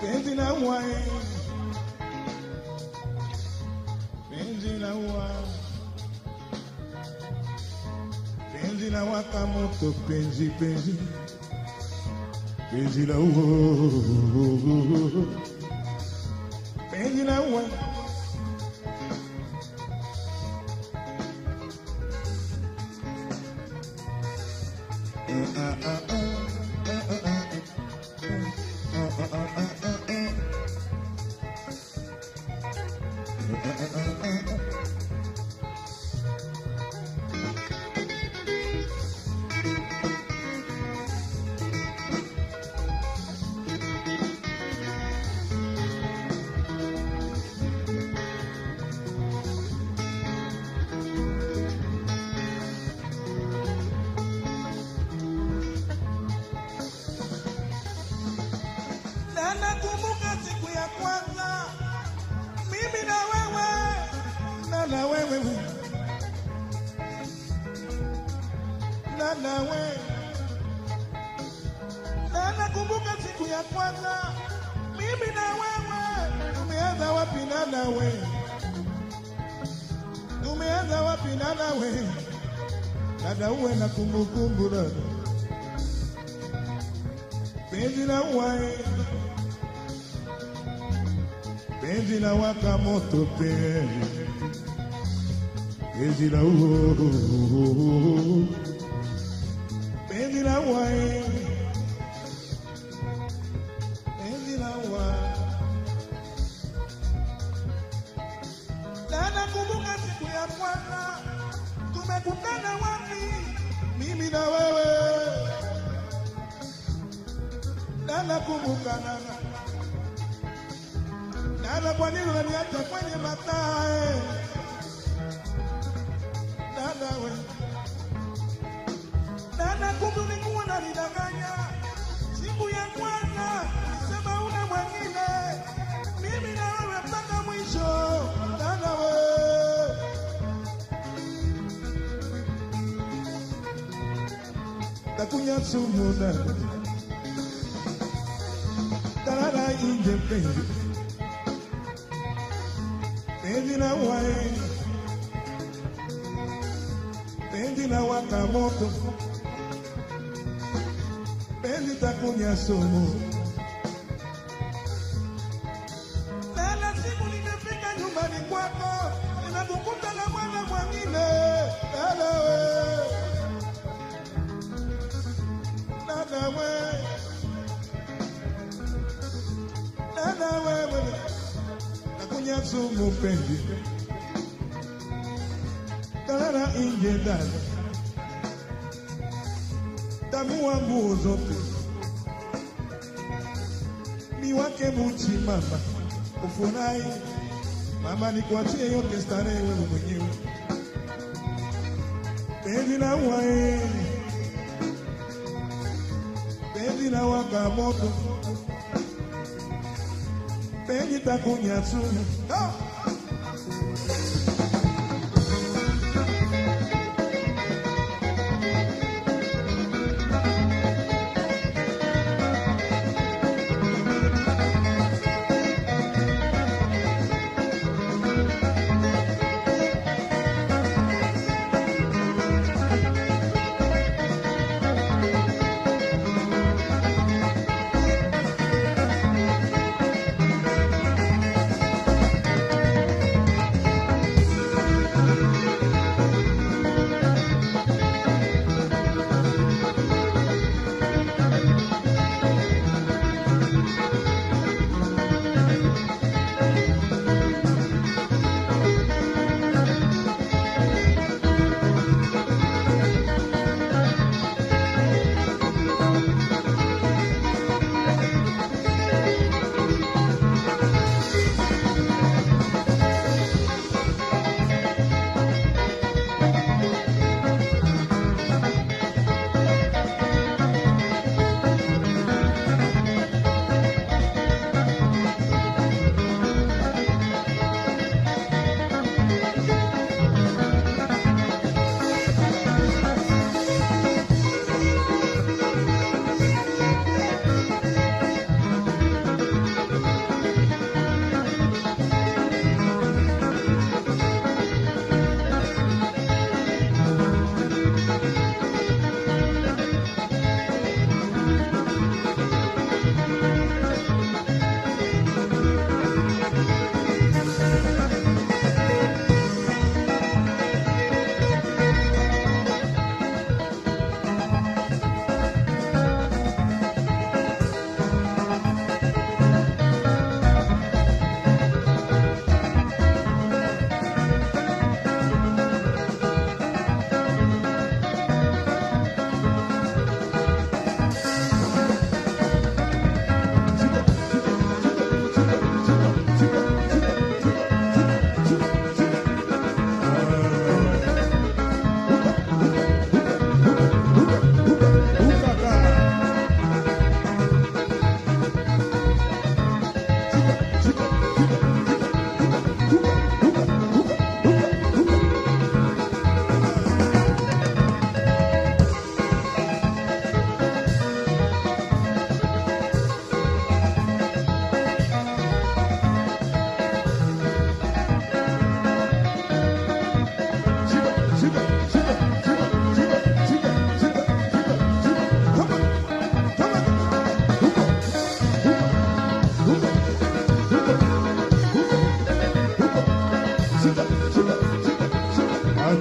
penzi la ua eh. penzi la ua penzi la waka moto penzi penzi penzi la ua penzi na na nakumbuka siku ya kwanza. Mimi na wewe tumeanza wapi na na wewe tumeanza wapi na nawe, dada uwe na kumbukumbu dada. Penzi la uwae penzi la waka moto penzi penzi la uo penzi la uwae penzi la uwa na nakumbuka siku ya kwanza tumekutana wapi? Mimi na wewe. Na kumbuka nana. Nana, kwa nini unaniacha kwenye mataa takunya sumu nana tarara inje penzi penzi na wae. Penzi na waka moto penzi takunya sumu talala inje dada tamua nguo zote ni wake muchi mama. Ufurahi mama nikuachie yote starehe wewe mwenyewe. Penzi la uwae. Penzi la waka Benita your Azul.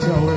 tell